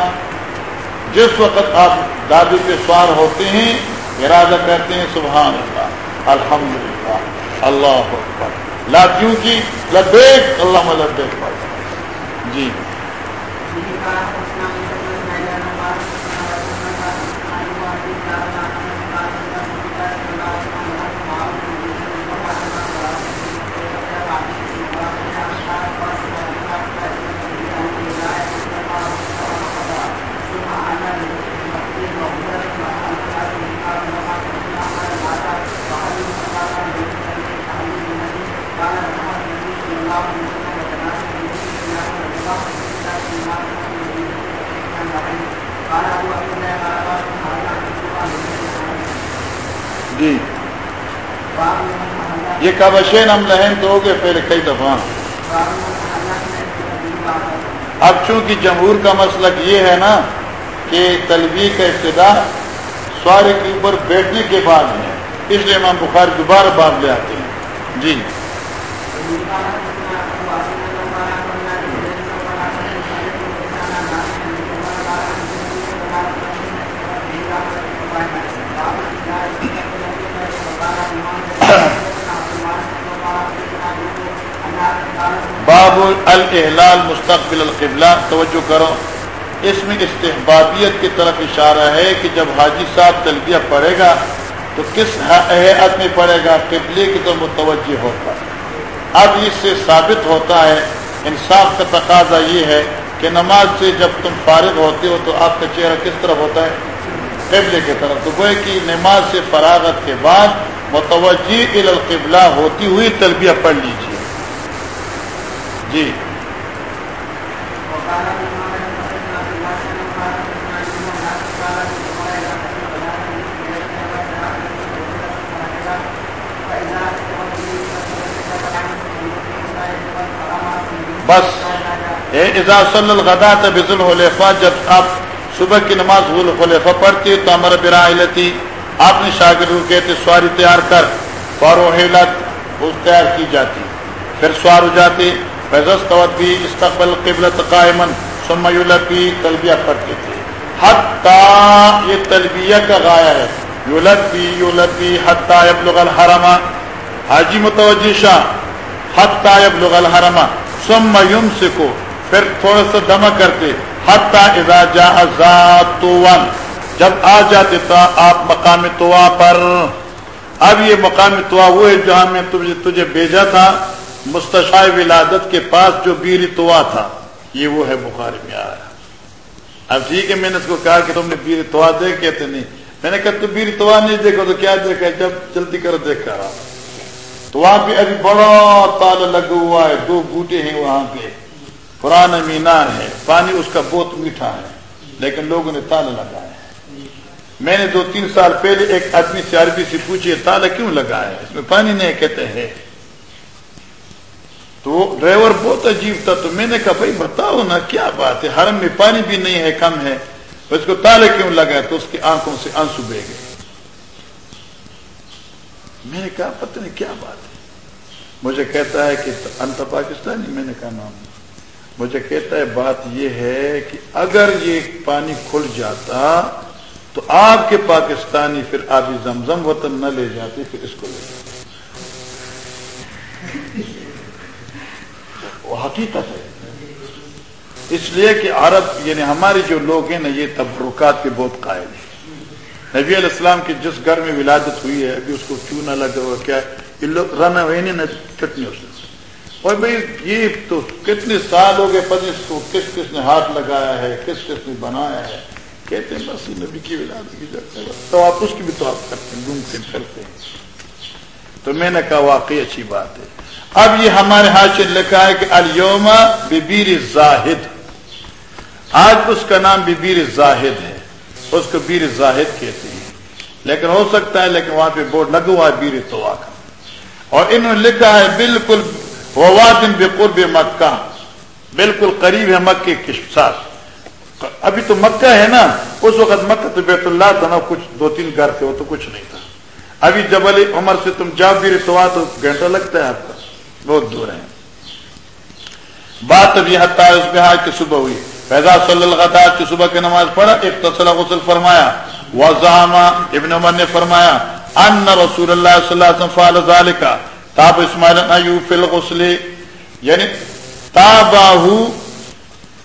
جس وقت آپ دادی پہ سوار ہوتے ہیں، ارادہ کرتے ہیں سبحان اللہ الحمد للہ اللہ اکبر۔ لا کیوں کی لبیک اللہ لبیک پڑھ جی جی۔ یہ کبشین ہم لہن دو گے، پھر کئی دفعہ۔ اب چونکہ جمہور کا مسلک یہ ہے نا کہ طلبی کا ابتدا سوارے کے اوپر بیٹھنے کے بعد ہے، اس لیے ہم بخار دوبارہ باب لے آتے ہیں۔ جی۔ باب الحلال مستقبل القبلہ، توجہ کرو۔ اس میں استحبابیت کی طرف اشارہ ہے کہ جب حاجی صاحب تلبیہ پڑھے گا تو کس حیات میں پڑھے گا؟ قبلے کی تو متوجہ ہوتا۔ اب اس سے ثابت ہوتا ہے، انصاف کا تقاضا یہ ہے کہ نماز سے جب تم فارغ ہوتے ہو تو آپ کا چہرہ کس طرف ہوتا ہے؟ قبلے کی طرف۔ تو گوئے کہ نماز سے فراغت کے بعد متوجہ القبلہ ہوتی ہوئی تلبیہ پڑھ لیجیے جی۔ بس صلی الغدا بز الحلیفہ جب آپ صبح کی نماز الخلیفہ پڑھتی، تو امر برا لیتی آپ نے شاگرد کو کہتے، سواری تیار کر فاروحلت تیار کی جاتی۔ پھر سوار ہو جاتی فیض بھی استقبل قبلت قائمن سم یولپی تلبیہ پڑھتے تھے۔ حتیٰ یہ تلبیہ کا غایا ہے۔ یولپی یولپی حتیٰ یبلغ الحرمہ حاجی متوجہ شاہ، حتیٰ یبلغ الحرمہ سم یم سے کو پھر تھوڑا سا دمہ کرتے۔ حتیٰ اذا جا ذات جب آ جاتے تھا آپ مقام توا پر۔ اب یہ مقام توا وہ ہے جہاں میں تجھے تجھے بھیجا تھا۔ مستشا ولادت کے پاس جو بیر توا تھا، یہ وہ ہے بخاری میں آیا۔ اب ٹھیک ہے، میں نے اس کو کہا کہ تم نے بیر توا دیکھ کہتے نہیں۔ میں نے کہا تو بیر توا نہیں دیکھو تو کیا دیکھا؟ جب جلدی کر دیکھا۔ تو وہاں پہ ابھی بڑا تالا لگا ہوا ہے، دو بوٹے ہیں وہاں پہ۔ پرانا مینار ہے، پانی اس کا بہت میٹھا ہے، لیکن لوگوں نے تالا لگایا ہے۔ میں نے دو تین سال پہلے ایک آدمی سے عربی سے پوچھے تالا کیوں لگا ہے؟ اس میں پانی نہیں کہتے ہیں۔ تو ڈرائیور بہت عجیب تھا تو میں نے کہا بھائی بتاؤ نا کیا بات ہے؟ حرم میں پانی بھی نہیں ہے، کم ہے۔ اس کو تالے کیوں لگا تو اس کی آنکھوں سے آنسو بہ گئے۔ میں نے کہا پتہ نہیں کیا بات ہے۔ مجھے کہتا ہے کہ انت پاکستانی، میں نے کہا نام۔ مجھے کہتا ہے بات یہ ہے کہ اگر یہ پانی کھل جاتا تو آپ کے پاکستانی پھر آبی زمزم وطن نہ لے جاتے، پھر اس کو لے جاتے۔ حقیقت ہے۔ اس لیے کہ عرب یعنی ہمارے جو لوگ ہیں نا، یہ تبرکات کے بہت قائل ہیں۔ نبی علیہ السلام کی جس گھر میں ولادت ہوئی ہے، ابھی اس کو کیوں نہ لگا ہوا کیا یہ لوگ رنا ہوئے نہیں نہ چٹنی اس اور بھائی، یہ تو کتنے سال ہو گئے پتہ اس کو کس کس نے ہاتھ لگایا ہے، کس کس نے بنایا ہے۔ کہتے ہیں، بس نبی کی ولادت کی جاتے تو آپ اس کی بھی تو آپ کرتے ہیں، گھومتے پھرتے ہیں۔ تو میں نے کہا، واقعی اچھی بات ہے۔ اب یہ ہمارے ہاتھ لکھا ہے کہ الوما ببیر زاہد۔ آج اس کا نام ببیر زاہد ہے۔ اس کو بیر زاہد کہتے ہیں۔ لیکن ہو سکتا ہے، لیکن وہاں پہ بورڈ لگا ہوا ہے بیر تو کا۔ اور انہوں نے لکھا ہے، بالکل ووادن بقرب مکہ۔ بالکل قریب ہے مکے کے ساتھ۔ ابھی تو مکہ ہے نا۔ اس وقت مکہ تو بیت اللہ تھا نا۔ کچھ دو تین گھر تھے، وہ تو کچھ نہیں تھا۔ ابھی جبل عمر سے تم جاؤ بھی تو گھنٹہ لگتا ہے آپ کا۔ بہت دور ہے بات ابھی حتیٰ اس پہ بہار کی صبح ہوئی۔ فیضا صلی اللہ تعالیٰ کی صبح کی نماز پڑھا ایک غسل فرمایا۔ وزامہ ابن عمر نے فرمایا، ان رسول اللہ صلی اللہ علیہ وسلم فعل ذالکا تاب اسماعیل ایوب فی الغسل. یعنی تاباہو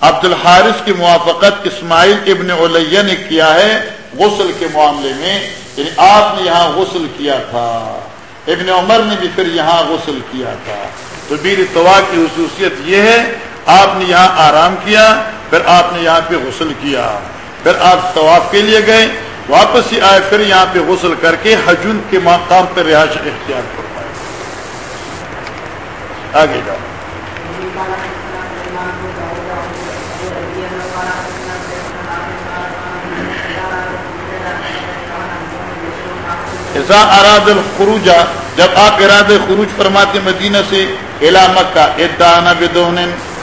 عبد الحارث کی موافقت اسماعیل ابن علیہ نے کیا ہے غسل کے معاملے میں۔ یعنی آپ نے یہاں غسل کیا تھا۔ ابن عمر نے بھی پھر یہاں غسل کیا تھا۔ تو بیر توا کی خصوصیت یہ ہے، آپ نے یہاں آرام کیا، پھر آپ نے یہاں پہ غسل کیا۔ پھر آپ طواف کے لیے گئے، واپس ہی آئے، پھر یہاں پہ غسل کر کے حجن کے مقام پہ رہائش اختیار کر پائے آگے جاؤ۔ اراد الخروج، جب آپ اراد خروج فرماتے مدینہ سے الا مکہ ادانا بدون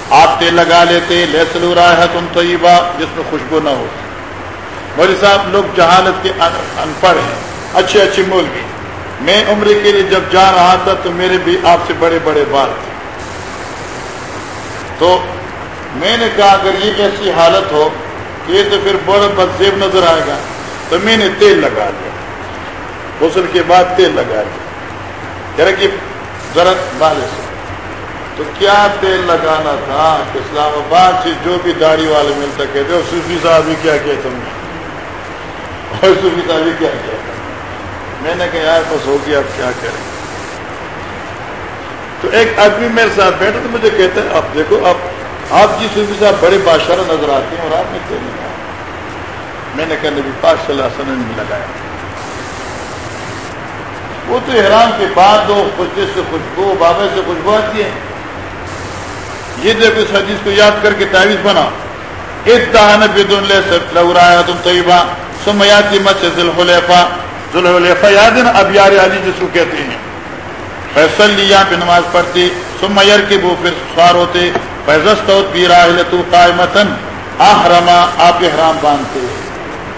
آپ تیل لگا لیتے لہسل راحت طیبہ، جس میں خوشبو نہ ہو۔ مولوی صاحب، لوگ جہالت کے ان پڑھ ہیں۔ اچھے اچھے ملک میں عمرے کے لیے جب جا رہا تھا، تو میرے بھی آپ سے بڑے بڑے بال تھے۔ تو میں نے کہا، اگر یہ ایسی حالت ہو کہ یہ تو پھر بڑا بدزیب نظر آئے گا، تو میں نے تیل لگا دیا غسل کے بعد تیل لگا دیا۔ یعنی کہ ذرا بالے سے۔ تو کیا تیل لگانا تھا اسلام آباد سے جو بھی داڑھی والے ملتا کہتے ہو صوفی صاحب بھی کیا کیا تم نے اور صوفی صاحب بھی کیا کیا میں نے کہا، یار بس ہو گیا، اب کیا کریں؟ تو ایک آدمی میرے ساتھ بیٹھا تو مجھے کہتے ہیں آپ دیکھو، آپ آپ جی صوفی صاحب بڑے بادشاہ نظر آتے ہیں اور آپ نے تیل لگایا۔ میں نے کہا، نبی پاک صلی اللہ علیہ وسلم نے لگایا۔ وہ تو احرام کے بعد دو خوشبو سے خوشبو، بابے سے خوشبو آتی ہے یہ دیکھو اس حدیث کو یاد کر کے تعویذ بنا اتحان بدن لورایا تم طیبہ سمیاتی مت سے ذوالحلیفہ ذوالحلیفہ یاد ہے نا، اب یار علی جس کو کہتے ہیں۔ فیصل لیا پہ نماز پڑھتی۔ سمیر کے وہ پھر سوار ہوتے فیضست بھی راہل تو قائمتن احرما آپ احرام باندھتے۔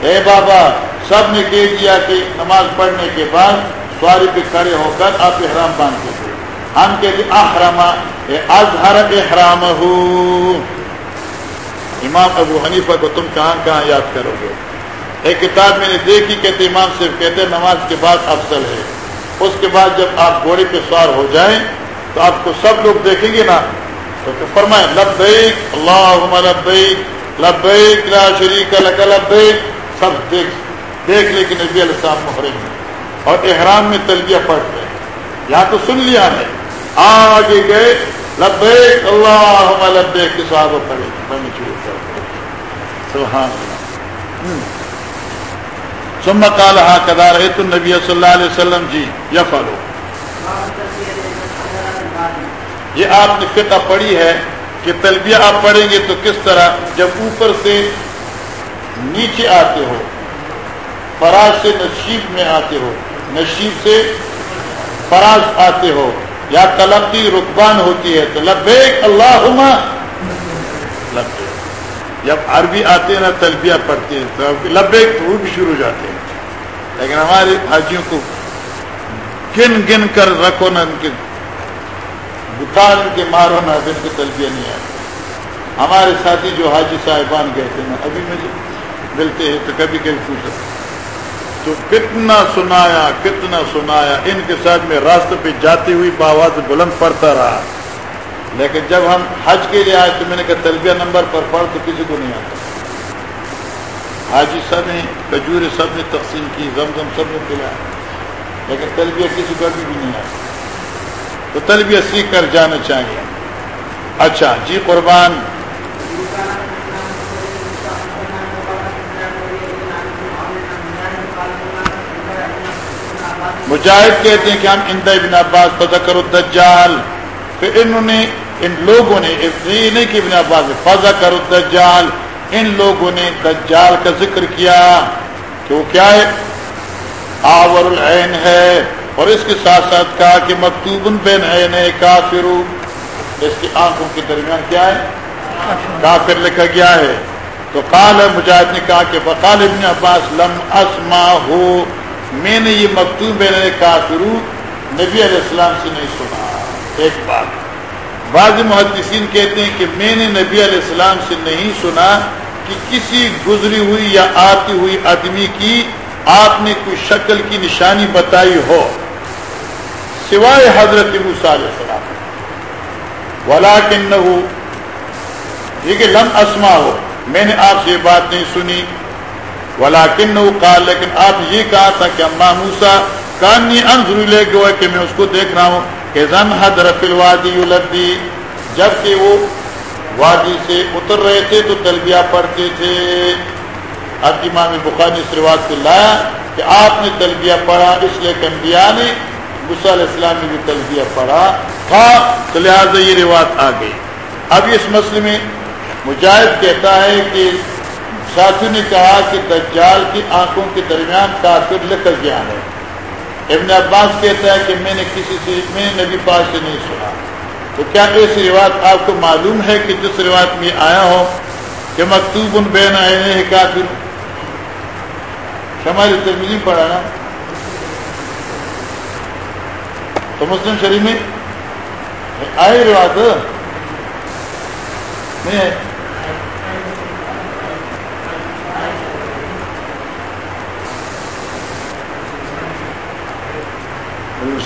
اے بابا، سب نے کہہ دیا کہ نماز پڑھنے کے بعد سواری پہ کھڑے ہو کر آپ احرام باندھتے تھے۔ ہم کہتے احرما اظہر احرام ہو امام ابو حنیفہ کو تم کہاں کہاں یاد کرو گے؟ ایک کتاب میں نے دیکھی کہتے امام صرف کہتے نماز کے بعد افضل ہے۔ اس کے بعد جب آپ گھوڑے پہ سوار ہو جائیں تو آپ کو سب لوگ دیکھیں گے نا۔ تو فرمائیں، لبیک اللہ لبیک لبیک لا شریک لک، لبیک۔ سب دیکھ دیکھ لے کہ نبی علیہ السلام محرم ہے اور احرام میں تلبیہ پڑھ گئے یہاں تو سن لیا ہے۔ آگے گئے۔ لبیک اللہ لبیک کے صحابہ پڑھے پڑھنے شروع کر سبحان اللہ ثم قال هكذا رأيت النبي صلى الله عليه وسلم جی يفعل یہ آپ نے فقہ پڑھی ہے کہ تلبیہ آپ پڑھیں گے تو کس طرح؟ جب اوپر سے نیچے آتے ہو فراز سے نشیب میں آتے ہو۔ نشیب سے فراز آتے ہو یا تلقی رکبان ہوتی ہے تو لبیک اللہ لبیک۔ جب عربی آتے ہیں نا، تلبیہ پڑھتے ہیں، تو لبیک وہ بھی شروع ہو جاتے ہیں۔ لیکن ہمارے حاجیوں کو گن گن کر رکھو نا، ان کے دکان کے مارو نا ان کو تلبیہ نہیں آتی ہمارے ساتھی جو حاجی صاحبان گئے تھے نا، ابھی مجھے ملتے ہیں تو کبھی کبھی پوچھ تو کتنا سنایا کتنا سنایا، ان کے ساتھ میں راستے پہ جاتی ہوئی باواز بلند پڑتا رہا۔ لیکن جب ہم حج کے لیے آئے تو میں نے کہا، تلبیہ نمبر پر پڑھ تو کسی کو نہیں آتا۔ حاجی سب نے کجور سب نے تقسیم کی، زمزم سب نے پلایا لیکن تلبیہ کسی کو ابھی بھی نہیں آتا۔ تو تلبیہ سیکھ کر جانا چاہیے اچھا جی قربان۔ مجاہد کہتے ہیں کہ ہم اندہ ابن عباس فضکر الدجال۔ پھر انہوں نے، ان لوگوں نے نہیں کہ ابن عباس فضا کر الدجال۔ ان لوگوں نے دجال کا ذکر کیا کہ وہ کیا ہے؟ آور العین ہے۔ اور اس کے ساتھ ساتھ کہا کہ مکتوب بین عین کافر اس کی آنکھوں کے درمیان کیا ہے؟ کافر لکھا گیا ہے۔ تو قال، مجاہد نے کہا کہ بقال ابن عباس، لم اسما ہو میں نے یہ مکتوب بین کافرو نبی علیہ السلام سے نہیں سنا۔ ایک بات۔ بعض محدثین کہتے ہیں کہ میں نے نبی علیہ السلام سے نہیں سنا کہ کسی گزری ہوئی یا آتی ہوئی آدمی کی آپ نے کوئی شکل کی نشانی بتائی ہو۔ سوائے حضرت علیہ السلام۔ ولا کن یہ کہ لم اسما ہو میں نے آپ سے یہ بات نہیں سنی۔ ولا کن کہا لیکن آپ یہ کہا تھا کہ اما موسا کانی انضر لے گئے کہ میں اس کو دیکھ رہا ہوں کہ زن حضرت الوادی الدی جبکہ وہ وادی سے اتر رہے تھے تو تلبیہ پڑھتے تھے۔ اب امام بخاری اس رواج سے لایا کہ آپ نے تلبیہ پڑھا، اس لیے کہ انبیاء نے غصہ علیہ السلام نے بھی تلبیہ پڑھا۔ تھا تو لہٰذا یہ رواج آ گئی۔ اب اس مسئلے میں مجاہد کہتا ہے کہ ساتھی نے کہا کہ دجال کی آنکھوں کے درمیان کافر لکھ گیا ہے۔ ابن عباس کہتا ہے کہ میں نے کسی سے، میں نبی پاس سے نہیں سنا۔ تو کیا اس روایت آپ کو معلوم ہے کہ جس روایت میں آیا ہو کہ مکتوب ان بین آئے ہیں کافر؟ ہماری ترمیزی پڑھا نا۔ تو مسلم شریف میں آئے روایت؟ نہیں ہے۔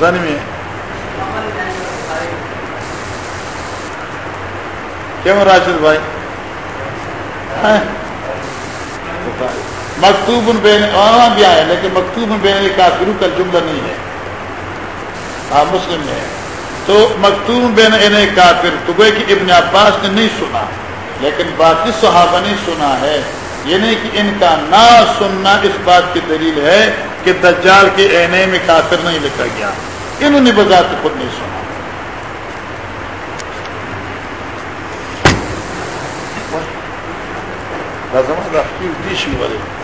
میں کیوں راشد بھائی؟ ہاں؟ مکتوب بین وہاں بھی آیا، لیکن مکتوب بین کافرو کا جملہ نہیں ہے۔ ہاں مسلم میں ہے۔ تو مکتوب بین ان کافر، تو گئے کہ ابن عباس نے نہیں سنا، لیکن باقی صحابہ نے سنا ہے۔ یہ نہیں کہ ان کا نہ سننا اس بات کی دلیل ہے کہ دجال کے اینے میں کافر نہیں لکھا گیا۔ انہوں نے بذات خود نہیں سنا۔ والے